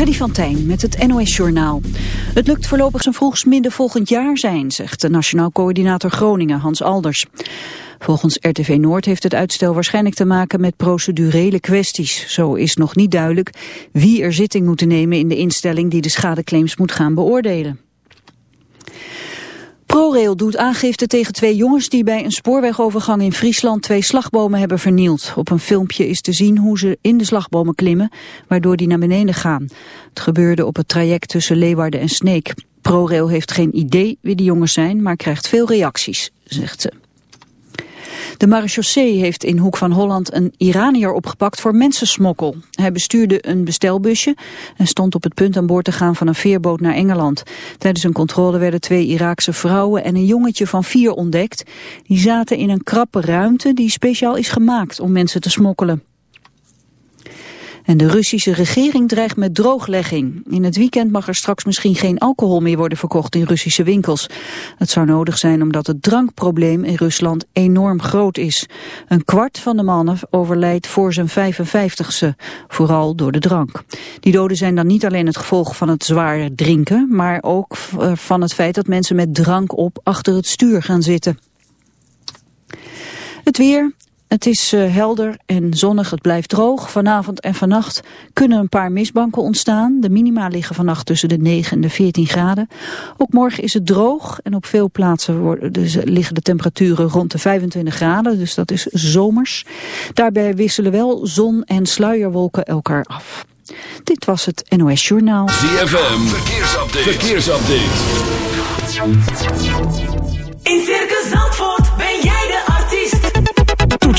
Freddy van Tijn met het NOS-journaal. Het lukt voorlopig zijn vroegst midden volgend jaar zijn, zegt de Nationaal Coördinator Groningen, Hans Alders. Volgens RTV Noord heeft het uitstel waarschijnlijk te maken met procedurele kwesties. Zo is nog niet duidelijk wie er zitting moet nemen in de instelling die de schadeclaims moet gaan beoordelen. ProRail doet aangifte tegen twee jongens die bij een spoorwegovergang in Friesland twee slagbomen hebben vernield. Op een filmpje is te zien hoe ze in de slagbomen klimmen, waardoor die naar beneden gaan. Het gebeurde op het traject tussen Leeuwarden en Sneek. ProRail heeft geen idee wie de jongens zijn, maar krijgt veel reacties, zegt ze. De marechaussee heeft in Hoek van Holland een Iranier opgepakt voor mensensmokkel. Hij bestuurde een bestelbusje en stond op het punt aan boord te gaan van een veerboot naar Engeland. Tijdens een controle werden twee Iraakse vrouwen en een jongetje van vier ontdekt. Die zaten in een krappe ruimte die speciaal is gemaakt om mensen te smokkelen. En de Russische regering dreigt met drooglegging. In het weekend mag er straks misschien geen alcohol meer worden verkocht in Russische winkels. Het zou nodig zijn omdat het drankprobleem in Rusland enorm groot is. Een kwart van de mannen overlijdt voor zijn 55ste, vooral door de drank. Die doden zijn dan niet alleen het gevolg van het zware drinken, maar ook van het feit dat mensen met drank op achter het stuur gaan zitten. Het weer, het is uh, helder en zonnig, het blijft droog. Vanavond en vannacht kunnen een paar mistbanken ontstaan. De minima liggen vannacht tussen de 9 en de 14 graden. Ook morgen is het droog en op veel plaatsen worden, dus liggen de temperaturen rond de 25 graden. Dus dat is zomers. Daarbij wisselen wel zon en sluierwolken elkaar af. Dit was het NOS Journaal. ZFM, verkeersupdate. verkeersupdate. In Circus Zandvoort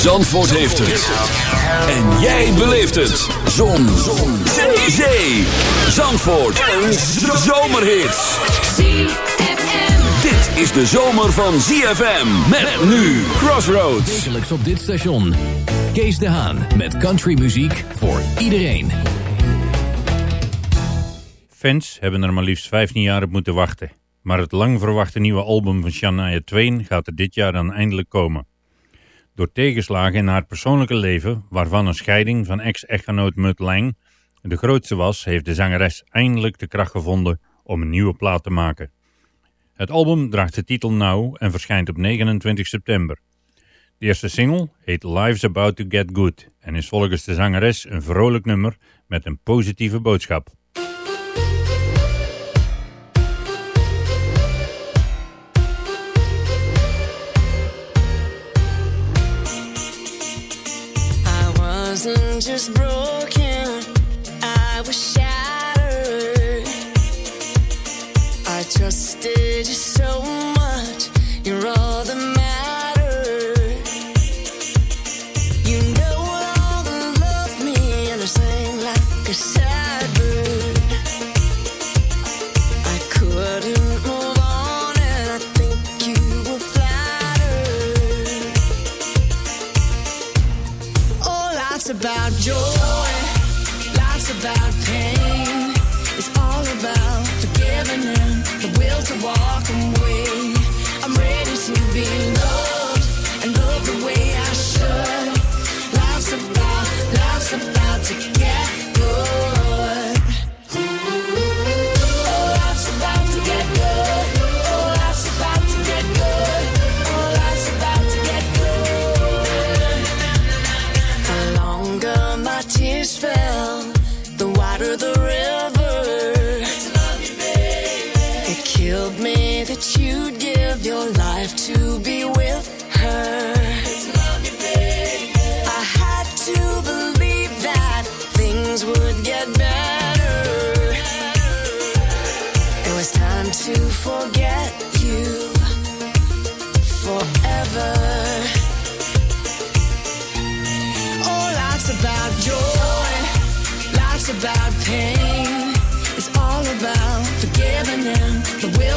Zandvoort heeft het. En jij beleeft het. Zon. Zon. Zee. Zee. Zandvoort. Een zomerhit. Dit is de zomer van ZFM. Met nu Crossroads. Wekelijks op dit station. Kees de Haan met countrymuziek voor iedereen. Fans hebben er maar liefst 15 jaar op moeten wachten. Maar het lang verwachte nieuwe album van Shania Twain gaat er dit jaar dan eindelijk komen. Door tegenslagen in haar persoonlijke leven, waarvan een scheiding van ex-echtgenoot Mutt Lang de grootste was, heeft de zangeres eindelijk de kracht gevonden om een nieuwe plaat te maken. Het album draagt de titel Now en verschijnt op 29 september. De eerste single heet Life's About to Get Good en is volgens de zangeres een vrolijk nummer met een positieve boodschap. Just broken, walk away. You'd give your life to be with her. I had to believe that things would get better. It was time to forget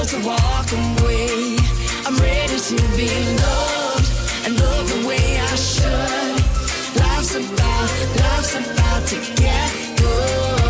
to walk away. I'm ready to be loved and love the way I should. Life's about, life's about to get good.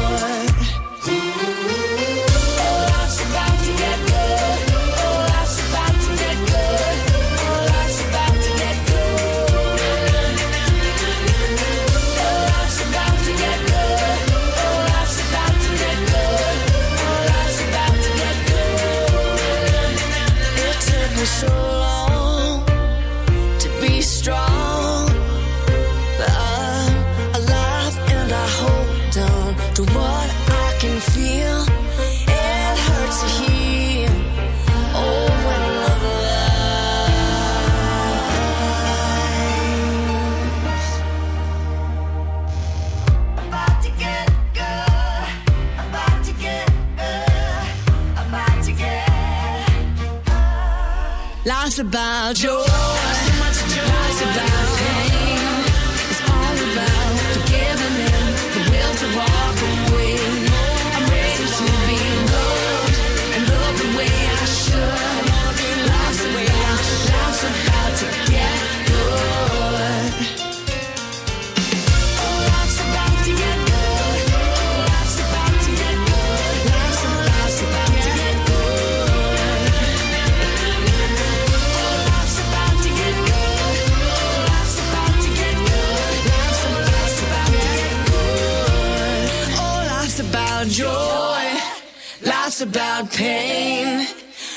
About joy. About pain.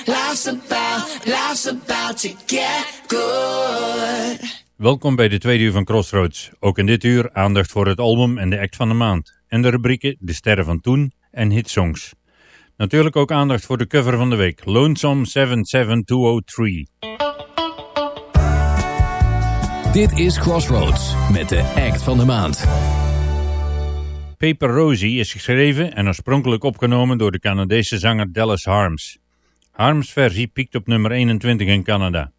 Life's about, life's about to get good. Welkom bij de tweede uur van Crossroads. Ook in dit uur aandacht voor het album en de act van de maand. En de rubrieken De Sterren van Toen en Hitsongs. Natuurlijk ook aandacht voor de cover van de week. Lonesome 77203. Dit is Crossroads met de act van de maand. Paper Rosie is geschreven en oorspronkelijk opgenomen door de Canadese zanger Dallas Harms. Harms versie piekt op nummer 21 in Canada.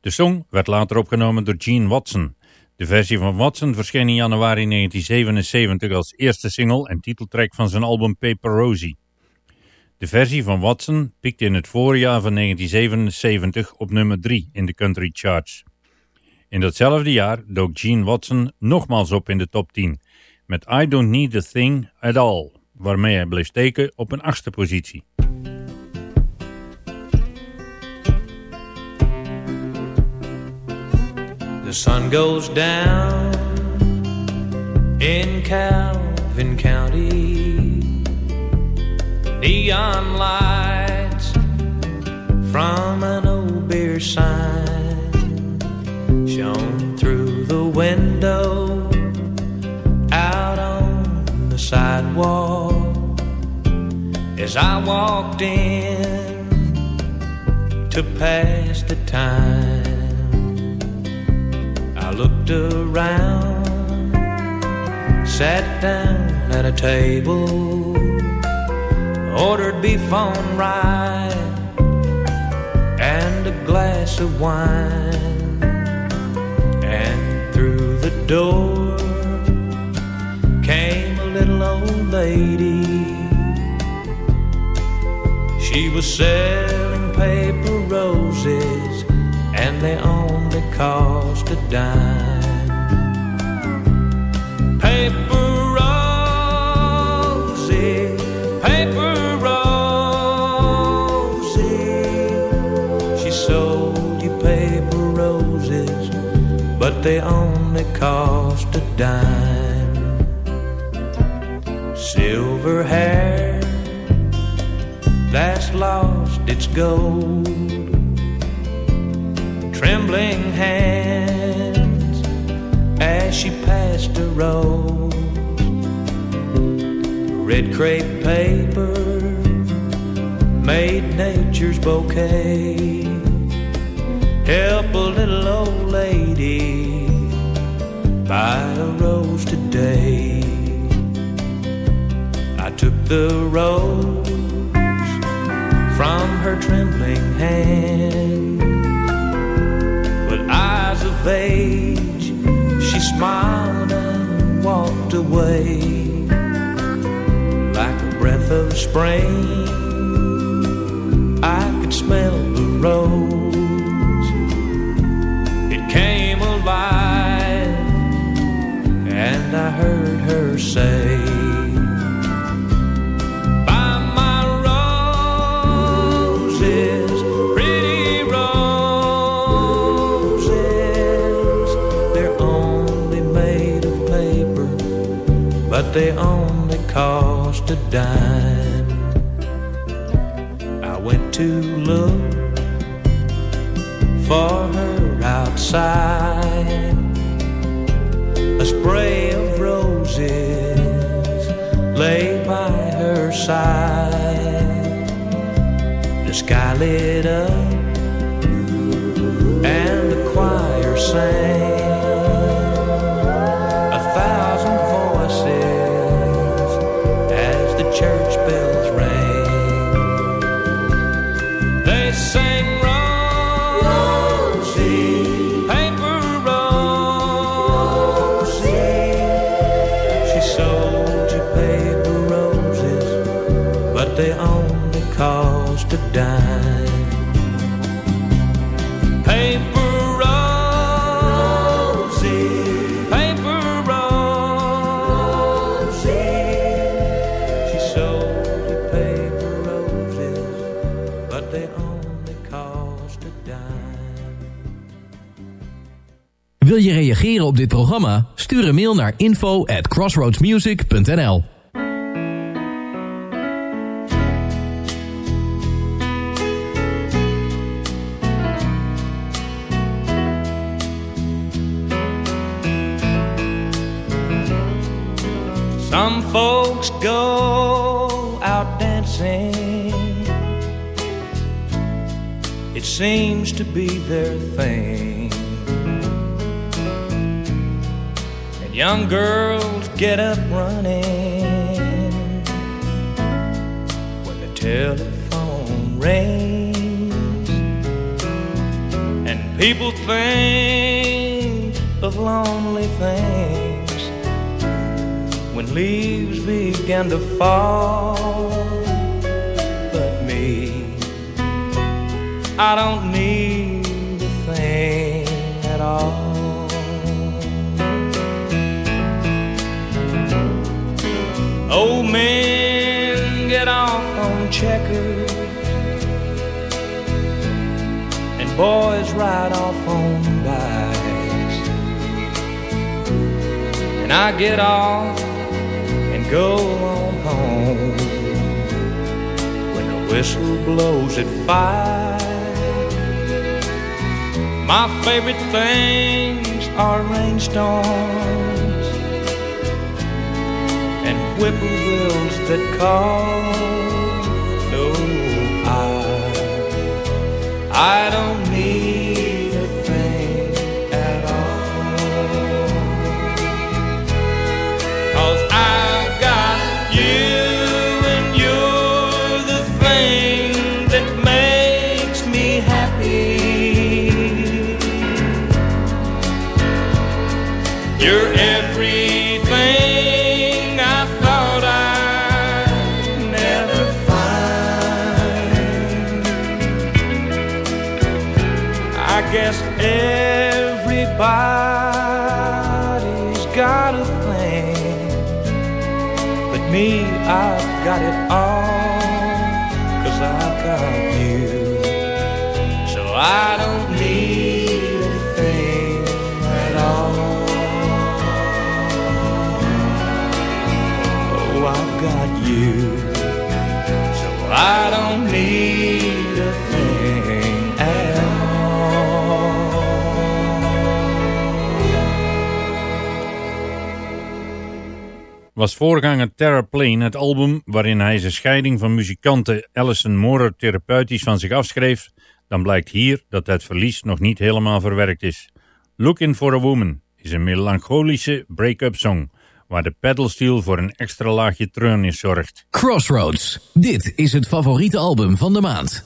De song werd later opgenomen door Gene Watson. De versie van Watson verscheen in januari 1977 als eerste single en titeltrack van zijn album Paper Rosie. De versie van Watson piekte in het voorjaar van 1977 op nummer 3 in de country charts. In datzelfde jaar dook Gene Watson nogmaals op in de top 10 met I Don't Need a Thing at All, waarmee hij bleef steken op een achtste positie. The sun goes down in Calvin County. Neon lights from an old beer sign shone through the window sidewalk as I walked in to pass the time. I looked around, sat down at a table, ordered beef on rye and a glass of wine. And through the door came lady. She was selling paper roses, and they only cost a dime. Paper roses, paper roses. She sold you paper roses, but they only cost a dime. Silver hair that's lost its gold, trembling hands as she passed a rose, red crepe paper made nature's bouquet. Help a little old lady buy a rose today. The rose from her trembling hand. With eyes of age, she smiled and walked away like a breath of spring. I could smell the rose. It came alive, and I heard her say, but they only cost a dime. I went to look for her outside. A spray of roses lay by her side. The sky lit up and the choir sang. Reageren op dit programma? Stuur een mail naar info at crossroadsmusic.nl Some folks go out dancing. It seems to be their thing. Young girls get up running when the telephone rings. And people think of lonely things when leaves begin to fall. But me, I don't need a thing at all. Old men get off on checkers, and boys ride off on bikes. And I get off and go on home when the whistle blows at five. My favorite things are rainstorms and whippoorwills that call. No, I, I don't I guess everybody's got a thing, but me, I've got it all. Was voorganger Terra Plane het album waarin hij zijn scheiding van muzikante Alison Moorer therapeutisch van zich afschreef, dan blijkt hier dat het verlies nog niet helemaal verwerkt is. Looking for a Woman is een melancholische break-up song, waar de pedalsteel voor een extra laagje treurnis zorgt. Crossroads. Dit is het favoriete album van de maand.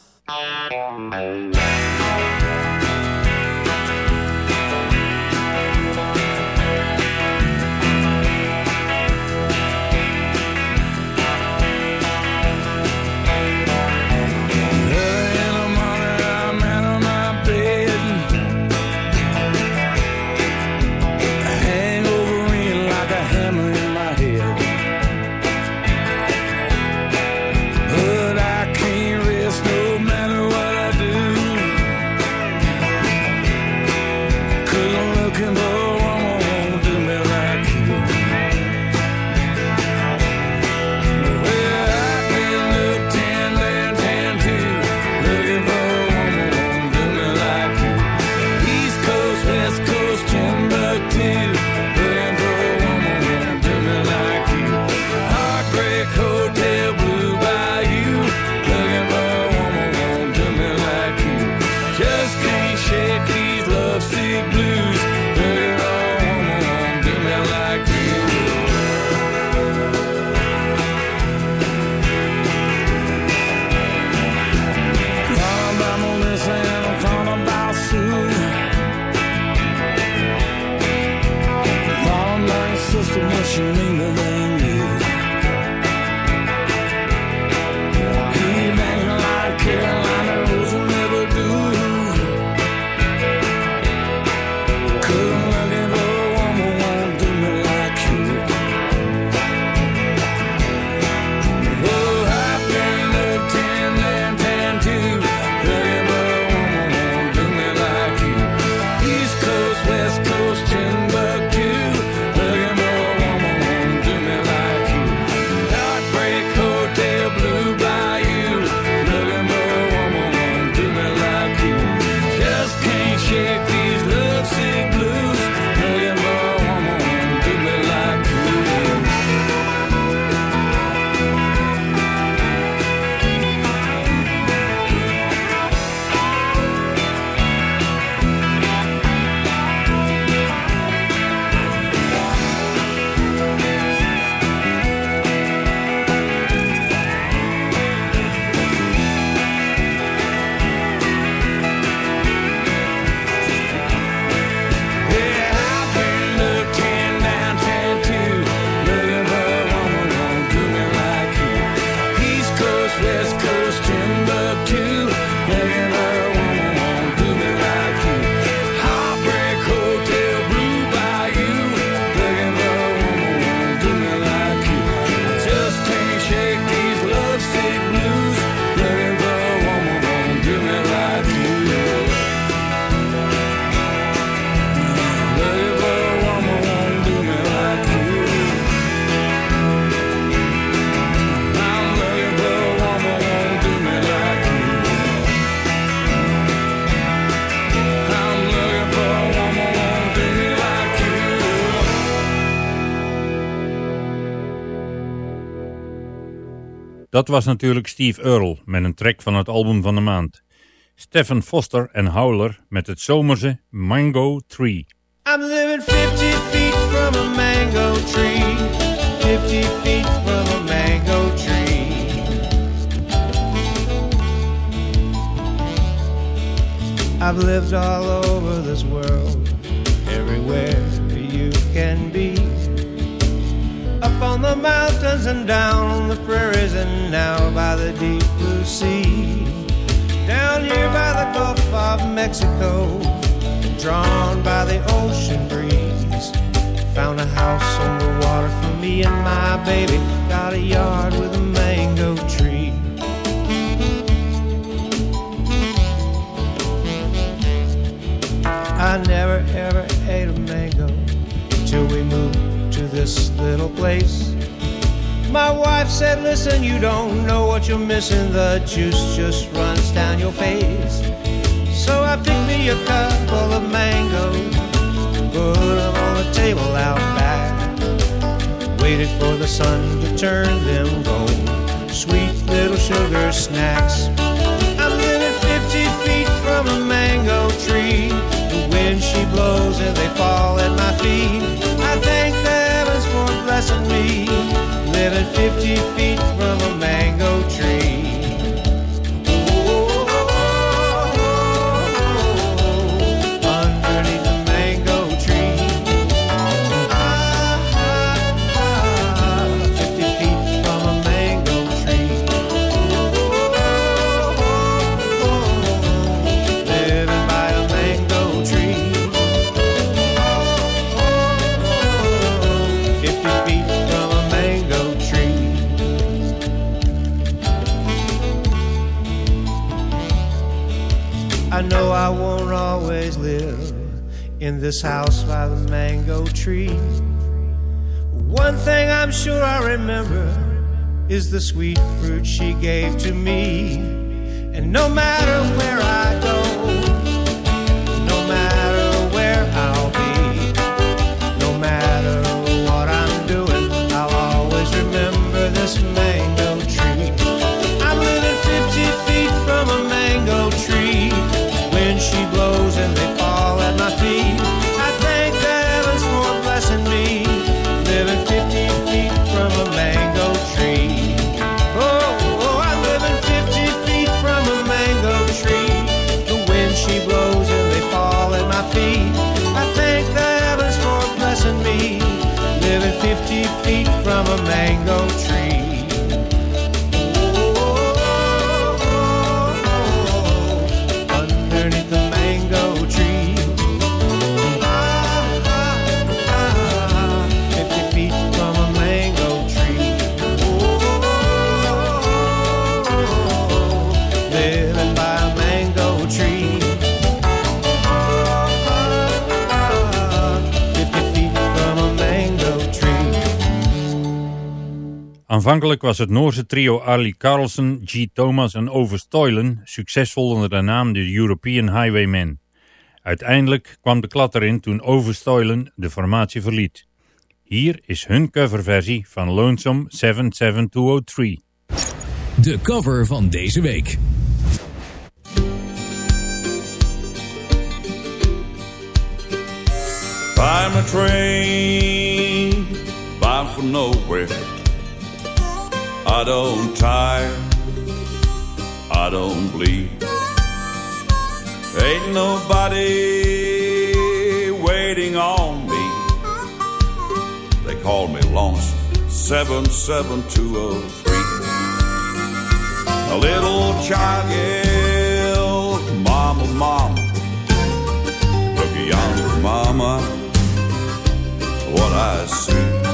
West Coast, Timbuktu. Dat was natuurlijk Steve Earle met een track van het album van de maand. Stephen Foster en Howler met het zomerse Mango Tree. I'm living 50 feet from a mango tree. 50 feet from a mango tree. I've lived all over this world, everywhere you can be. Up on the mountains and down on the prairies and now by the deep blue sea. Down here by the Gulf of Mexico, drawn by the ocean breeze. Found a house on the water for me and my baby. Got a yard with a mango tree. I never ever ate a mango till we moved this little place. My wife said, Listen, you don't know what you're missing. The juice just runs down your face. So I picked me a couple of mangoes, put them on the table out back. Waited for the sun to turn them gold. Sweet little sugar snacks. I'm living 50 feet from a mango tree. The wind she blows and they fall at my feet. Blessing me. Living 50 feet from a mango tree. In this house by the mango tree. One thing I'm sure I remember is the sweet fruit she gave to me. And no matter where I go, from a mango tree. Aanvankelijk was het Noorse trio Arlie Carlson, G. Thomas en Ove Stoylen succesvol onder de naam de European Highwaymen. Uiteindelijk kwam de klad erin toen Ove Stoylen de formatie verliet. Hier is hun coverversie van Lonesome 77203. De cover van deze week. I'm a train bound for nowhere. I don't tire, I don't bleed. Ain't nobody waiting on me. They call me Lonesome 77203. A little child yelled, Mama, Mama. Look yonder, Mama, what I see.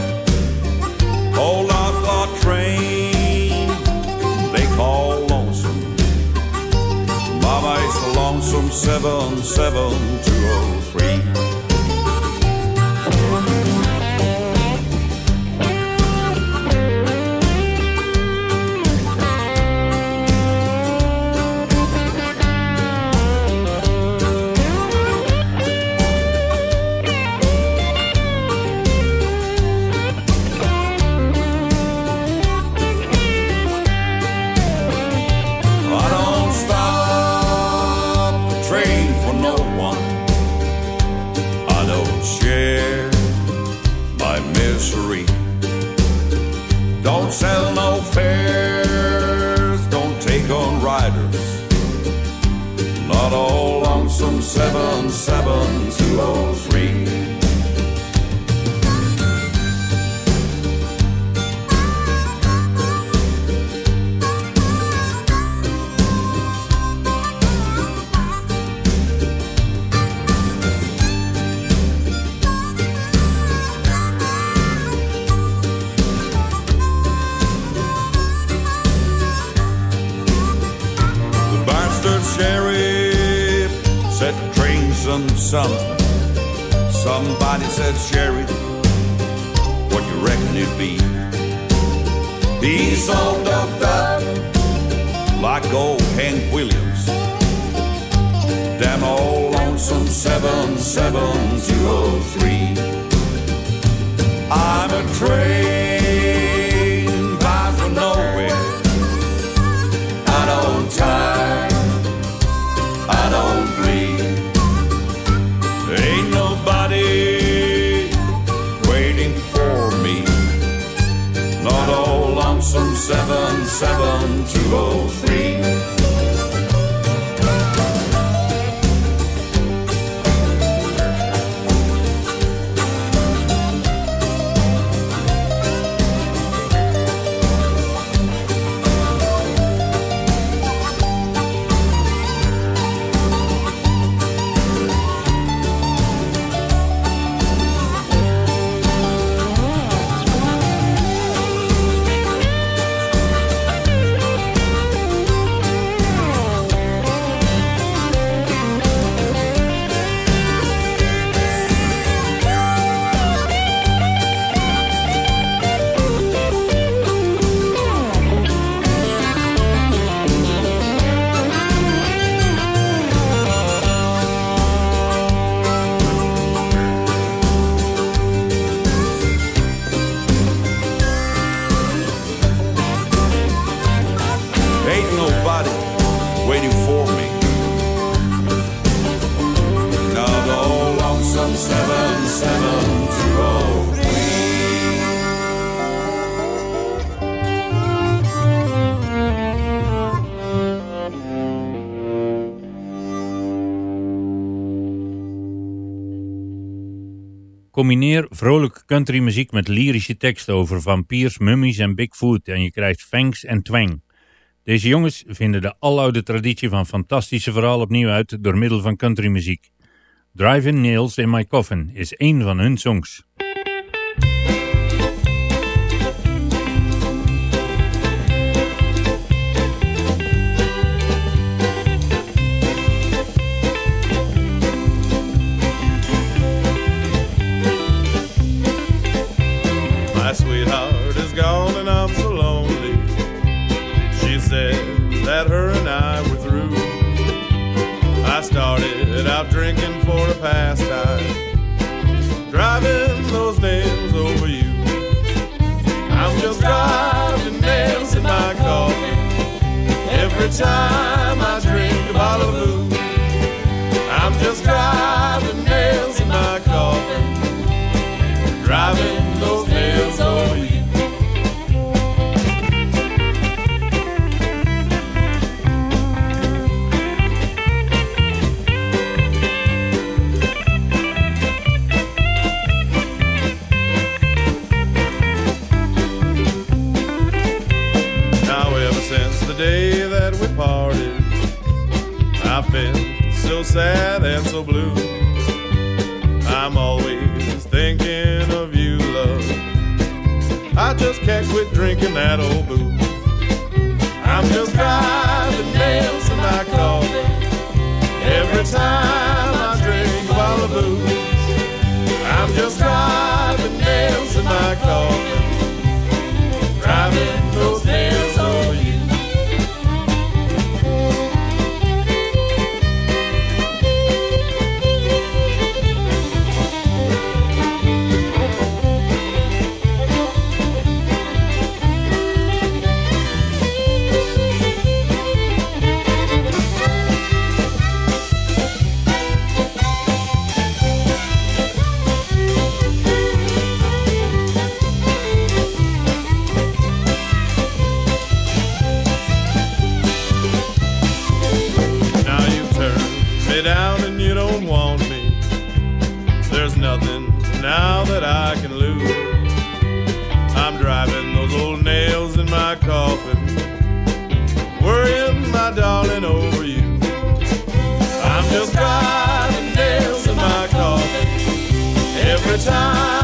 Lonesome 77203. Combineer vrolijke countrymuziek met lyrische teksten over vampiers, mummies en Bigfoot en je krijgt fangs en twang. Deze jongens vinden de aloude traditie van fantastische verhalen opnieuw uit door middel van countrymuziek. Driving Nails in My Coffin is één van hun songs. My sweetheart is gone and I'm so lonely. She said that her and I were through. I started out drinking for a pastime, driving those nails over you. I'm just driving nails in my coffin every time I drink a bottle of booze. I'm just driving so sad and so blue. I'm always thinking of you, love. I just can't quit drinking that old booze. I'm just driving nails in my coffin every time I drink a bottle of booze. I'm just driving nails in my coffin, driving when you don't want me. There's nothing now that I can lose. I'm driving those old nails in my coffin, worrying my darling over you. I'm just driving nails in my coffin every time.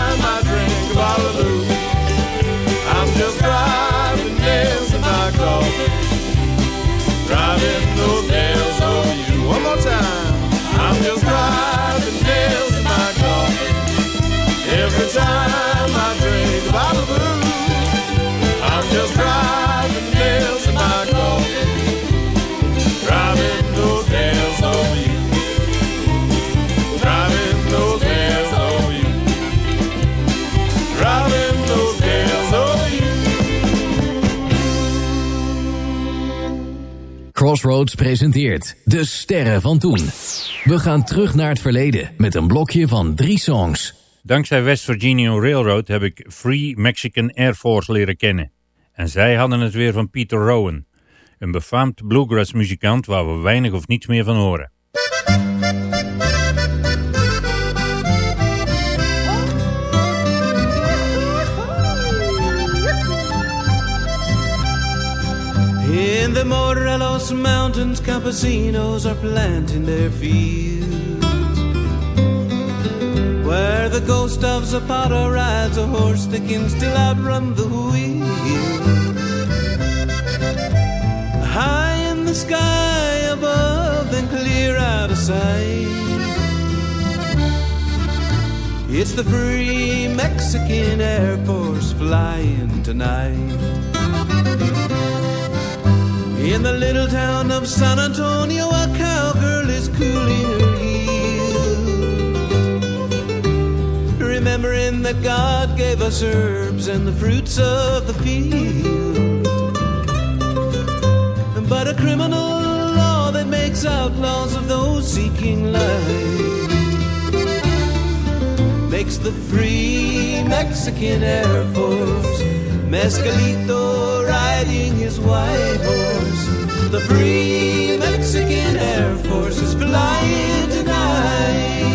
Crossroads presenteert De Sterren van Toen. We gaan terug naar het verleden met een blokje van drie songs. Dankzij West Virginia Railroad heb ik Free Mexican Air Force leren kennen. En zij hadden het weer van Peter Rowan. Een befaamd bluegrass muzikant waar we weinig of niets meer van horen. The Morelos Mountains, campesinos are planting their fields. Where the ghost of Zapata rides a horse that can still outrun the wheel. High in the sky above, then clear out of sight. It's the free Mexican Air Force flying tonight. In the little town of San Antonio, a cowgirl is cooling her heels. Remembering that God gave us herbs and the fruits of the field. But a criminal law that makes outlaws of those seeking life makes the free Mexican Air Force Mescalito riding his white horse. The free Mexican Air Force is flying tonight,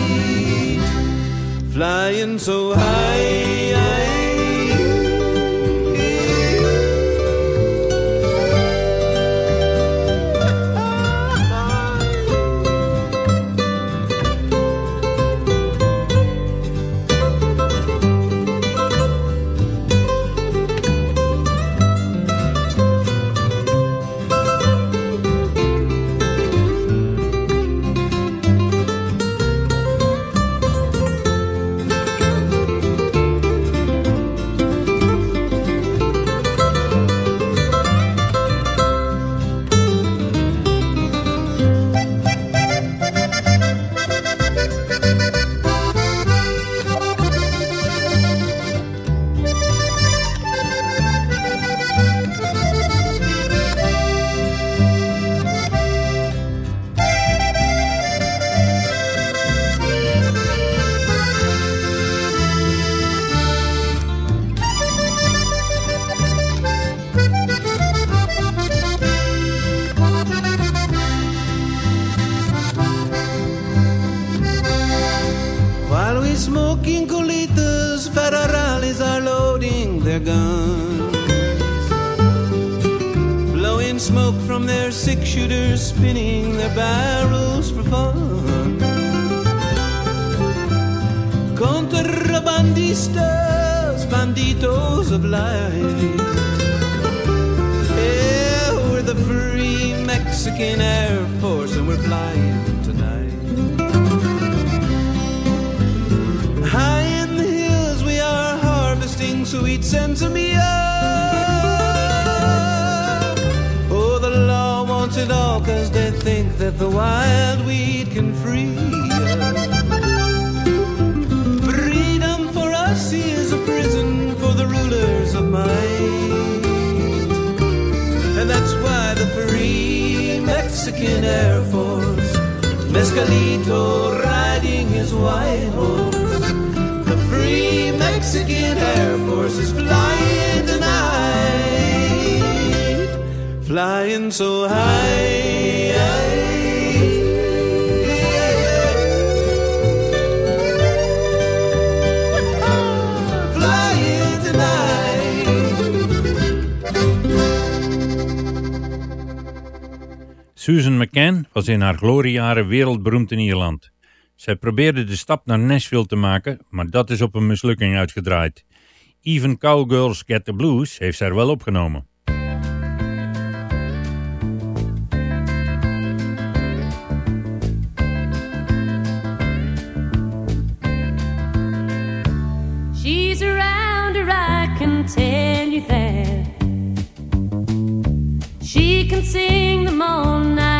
flying so high. Smoking colitas, federales are loading their guns. Blowing smoke from their six shooters, spinning their barrels for fun. Contrabandistas, banditos of life. Yeah, we're the free Mexican Air Force and we're flying harvesting sweet sinsemilla. Oh, the law wants it all cause they think that the wild weed can free us. Freedom for us is a prison for the rulers of might. And that's why the free Mexican Air Force, Mescalito riding his white horse. Mexican Air Force is flying tonight, flying so high. Susan McCann was in haar gloriejaren wereldberoemd in Ierland. Zij probeerde de stap naar Nashville te maken, maar dat is op een mislukking uitgedraaid. Even Cowgirls Get the Blues heeft zij er wel opgenomen. She's tell you. She can sing them all night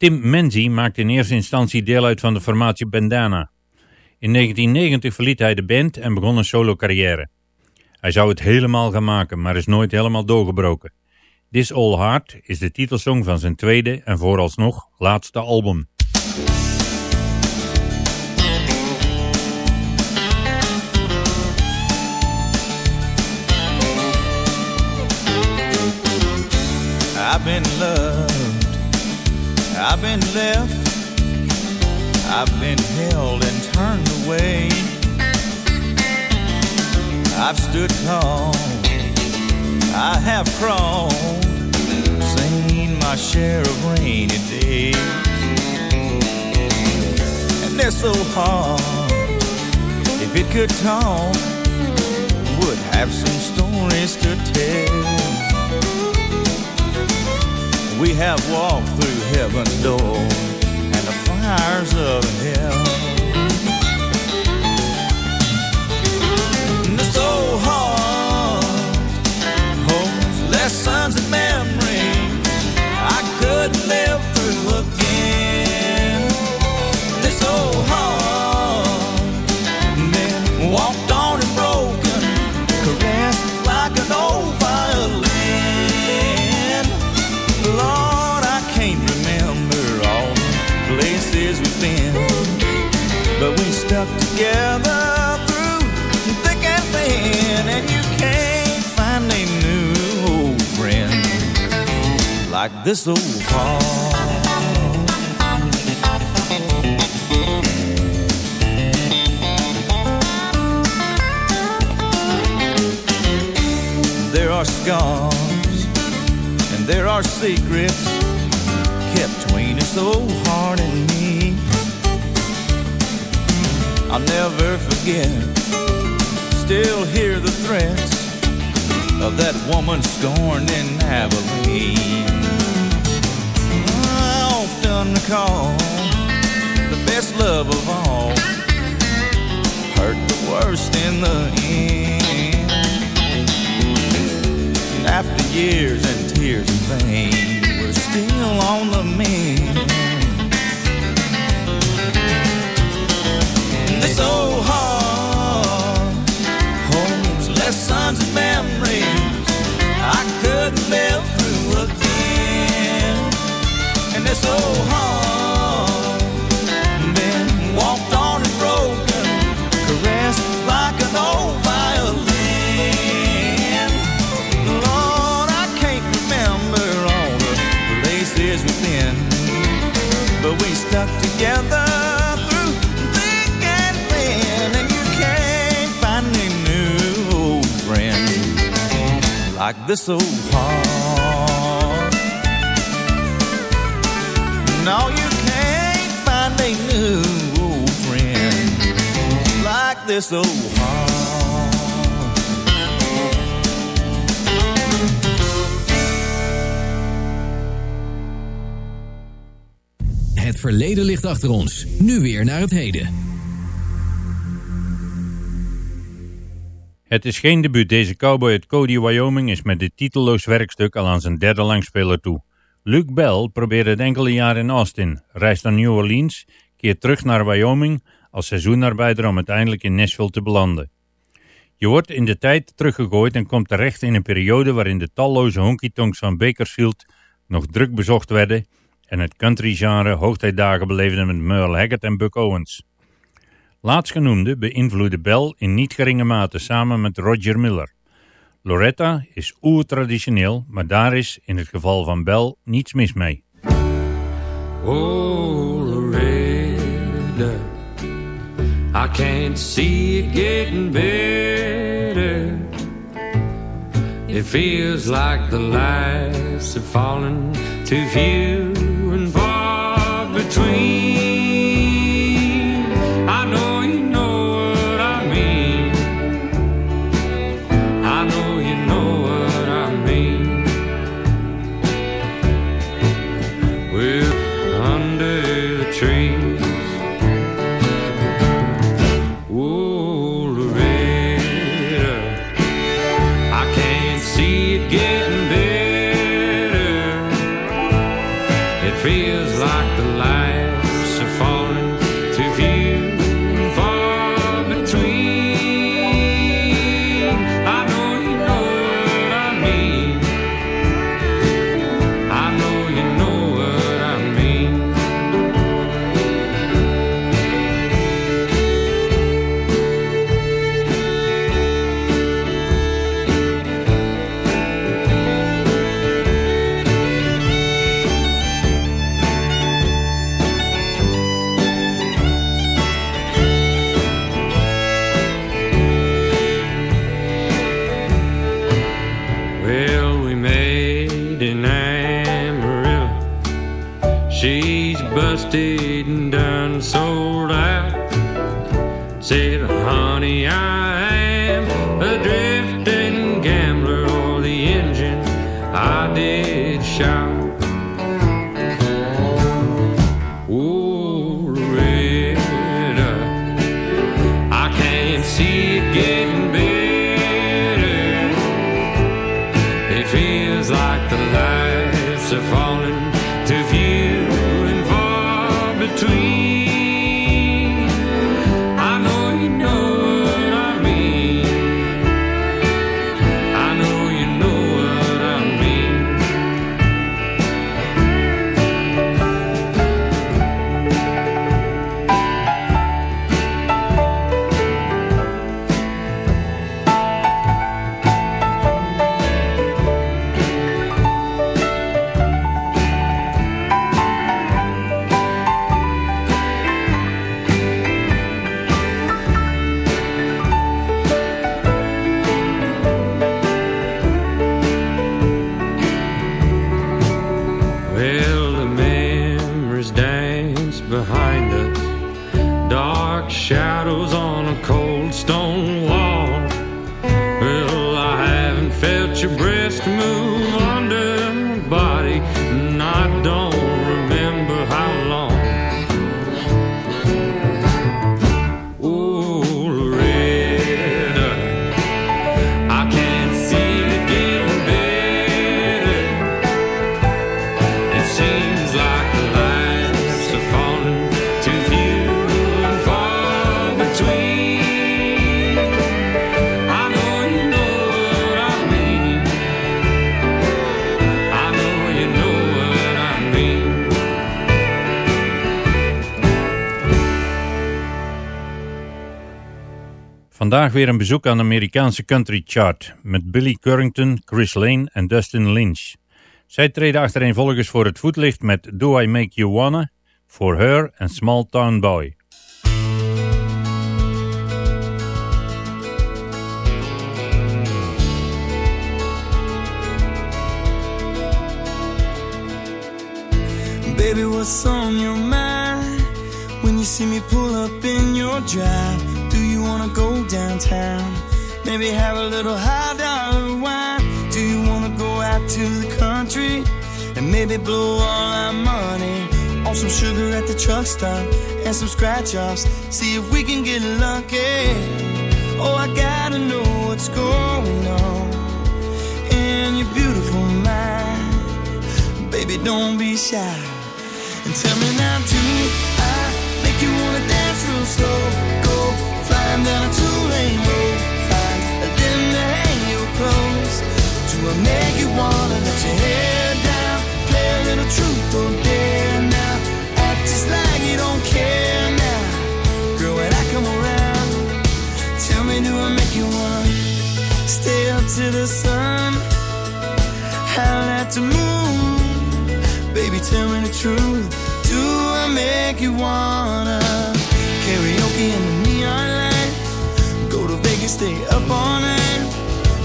Tim Menzi maakte in eerste instantie deel uit van de formatie Bandana. In 1990 verliet hij de band en begon een solo carrière. Hij zou het helemaal gaan maken, maar is nooit helemaal doorgebroken. This All Heart is de titelsong van zijn tweede en vooralsnog laatste album. I've been I've been left, I've been held and turned away. I've stood tall, I have crawled, seen my share of rainy days. And they're so hard, if it could talk, would have some stories to tell. We have walked through heaven's door and the fires of hell. And hall 四十五块 But we stuck together through thick and thin, and you can't find a new old friend like this old heart. No, you can't find a new old friend like this old heart. Verleden ligt achter ons. Nu weer naar het heden. Het is geen debuut. Deze cowboy uit Cody, Wyoming is met dit titelloos werkstuk al aan zijn derde langspeler toe. Luke Bell probeerde het enkele jaren in Austin, reist naar New Orleans, keert terug naar Wyoming als seizoenarbeider om uiteindelijk in Nashville te belanden. Je wordt in de tijd teruggegooid en komt terecht in een periode waarin de talloze honky-tonks van Bakersfield nog druk bezocht werden en het country-genre hoogtijdagen beleefde met Merle Haggard en Buck Owens. Laatstgenoemde beïnvloedde Bell in niet geringe mate samen met Roger Miller. Loretta is oer-traditioneel, maar daar is in het geval van Bell niets mis mee. Oh, Loretta, I can't see it getting better. It feels like the lights have fallen too few and Vandaag weer een bezoek aan de Amerikaanse country chart met Billy Currington, Chris Lane en Dustin Lynch. Zij treden achtereenvolgens voor het voetlicht met Do I Make You Wanna, For Her en Small Town Boy. Baby, what's on your mind when you see me pull up in your drive? Wanna go downtown? Maybe have a little high dollar wine. Do you wanna go out to the country and maybe blow all our money on some sugar at the truck stop and some scratch offs? See if we can get lucky. Oh, I gotta know what's going on in your beautiful mind. Baby, don't be shy. And tell me now, do I make you wanna dance real slow? Go hang your clothes. Make you wanna let your down, play a little truth or dare now? Act just like you don't care now, girl. When I come around, tell me, do I make you wanna stay up the sun? Baby, tell me the truth. Do I make you wanna karaoke in the neon light? Stay up all night.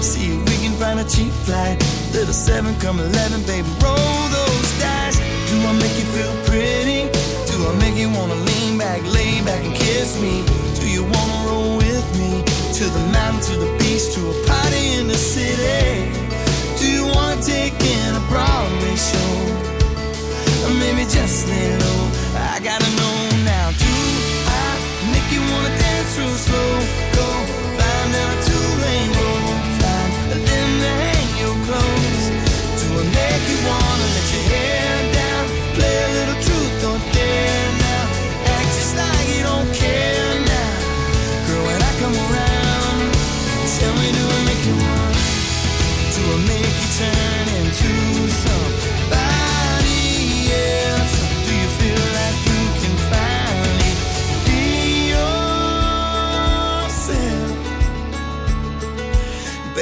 See if we can find a cheap flight. Little seven, come eleven, baby, roll those dice. Do I make you feel pretty? Do I make you wanna lean back, lay back and kiss me? Do you wanna roll with me to the mountain, to the beach, to a party in the city? Do you wanna take in a Broadway show? Or maybe just lay low. I gotta know now. Do I make you wanna dance real slow?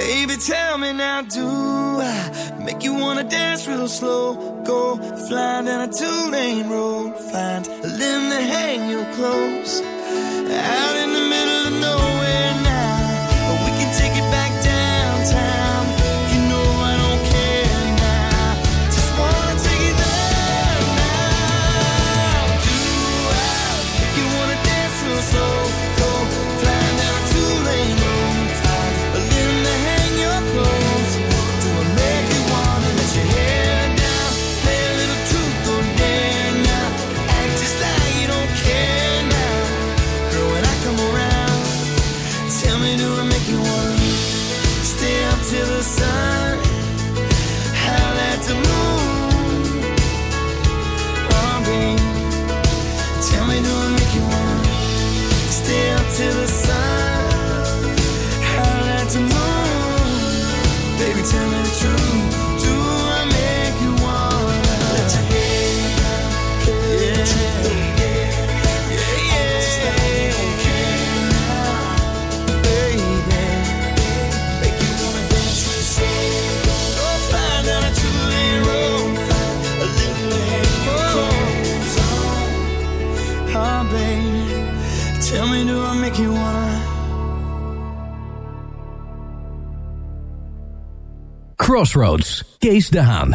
Baby, tell me now, do I make you wanna dance real slow? Go fly down a two-lane road, find a limb to hang your clothes. Out in the Crossroads, Kees de Haan.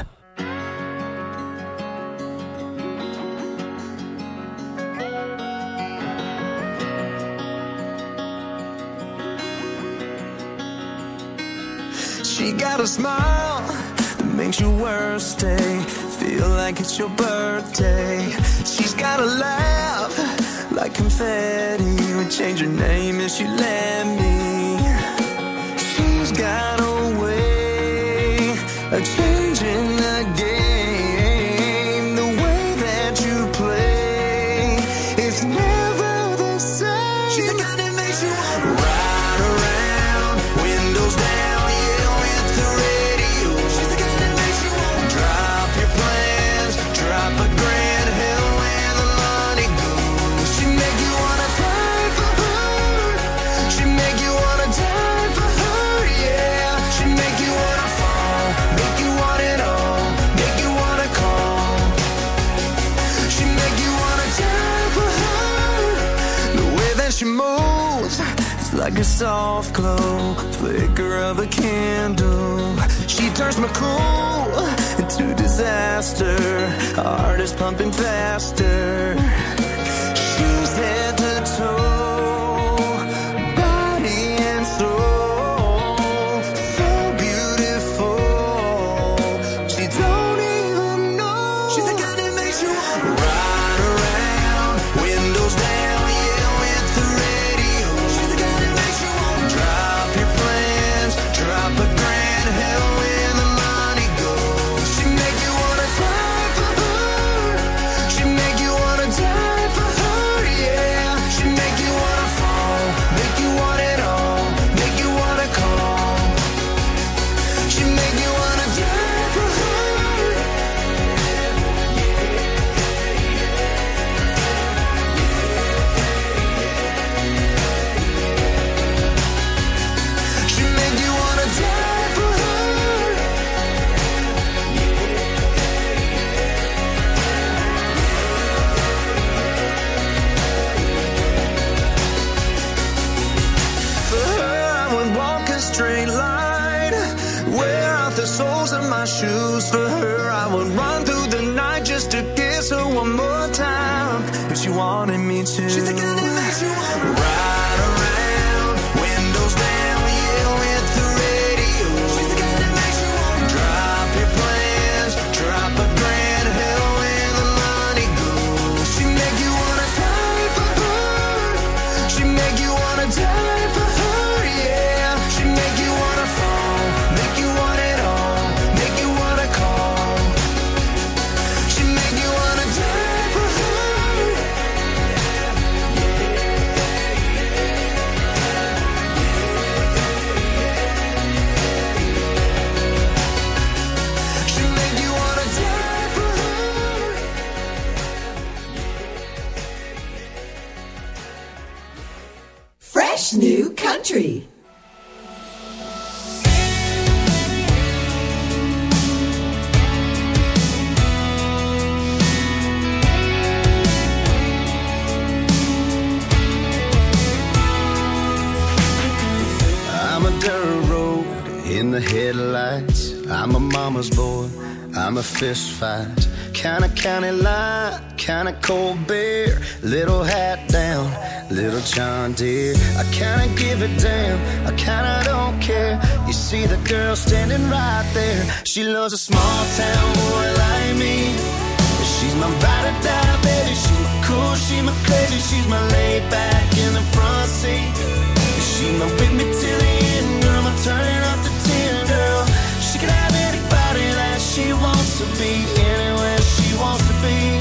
She got a smile that makes your worst day feel like it's your birthday. She's got a laugh like confetti. Would change her name if she let me. Soft glow, flicker of a candle. She turns my cool into disaster. Heart is pumping faster. Fist fight. Kinda county line, kinda cold beer. Little hat down, little John Deere. I kinda give a damn, I kinda don't care. You see the girl standing right there. She loves a small town boy like me. She's my ride or die, baby. She's my cool, she's my crazy, she's my laid back in the front seat. She my with me till the end, girl. I'm turning to be, anywhere she wants to be.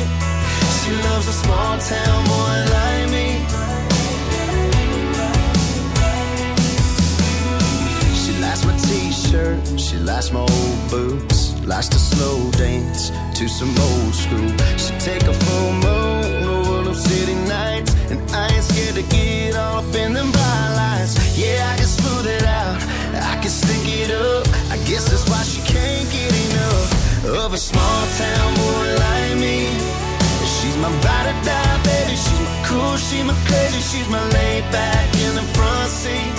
She loves a small town boy like me. She likes my t-shirt, she likes my old boots, likes to slow dance to some old school. She take a full moon over them city nights, and I ain't scared to get all up in them bright lights. Yeah, I can smooth it out, I can stick it up. I guess that's why she can't get enough of a small town boy like me. She's my ride or die, baby. She's my cool, she's my crazy, she's my laid back in the front seat.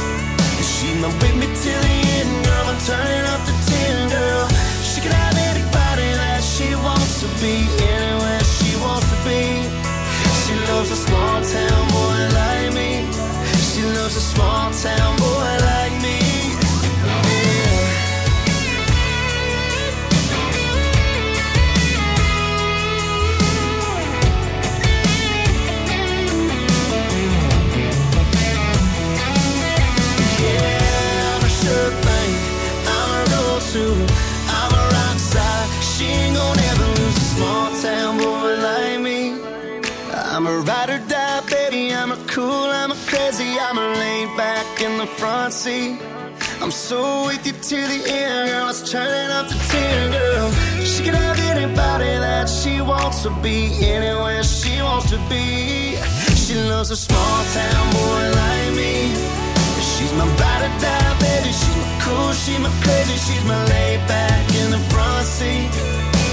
She's my with me till the end, girl. I'm turning up the ten, girl. She can have anybody that she wants to be, anywhere she wants to be. She loves a small town boy like me. She loves a small town boy like me. Front seat. I'm so with you to the end, girl. Let's turn it up to ten, girl. She can have anybody that she wants to be, anywhere she wants to be. She loves a small town boy like me. She's my ride or die, baby. She's my cool, she's my crazy, she's my laid back in the front seat.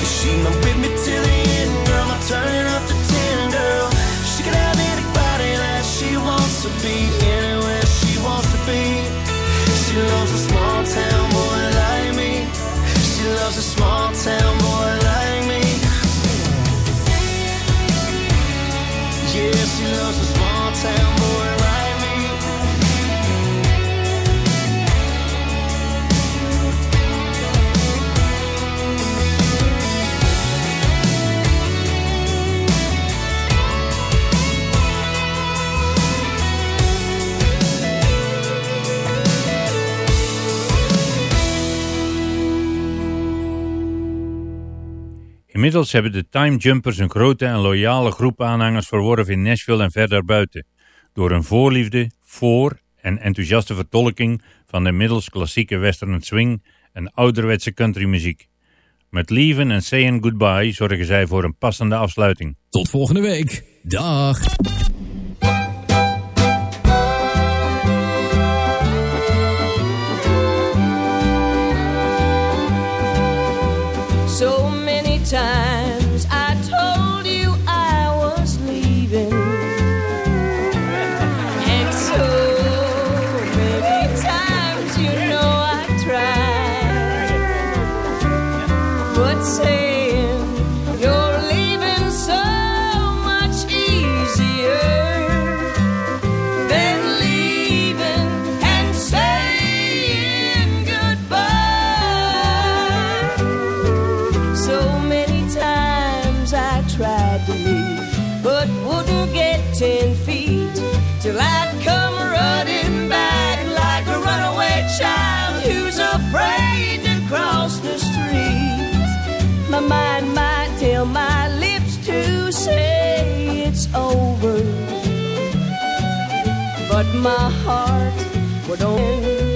She's my with me till the end, girl. I'm turning up to ten, girl. She can have anybody that she wants to be, small town boy like me. She loves a small town boy like me. Yeah, she loves a small town Inmiddels hebben de Time Jumpers een grote en loyale groep aanhangers verworven in Nashville en verder buiten. Door een voorliefde voor en enthousiaste vertolking van de inmiddels klassieke western swing en ouderwetse countrymuziek. Met Leaving en Saying Goodbye zorgen zij voor een passende afsluiting. Tot volgende week. Dag. Till I'd come running back like a runaway child who's afraid to cross the street. My mind might tell my lips to say it's over, but my heart would only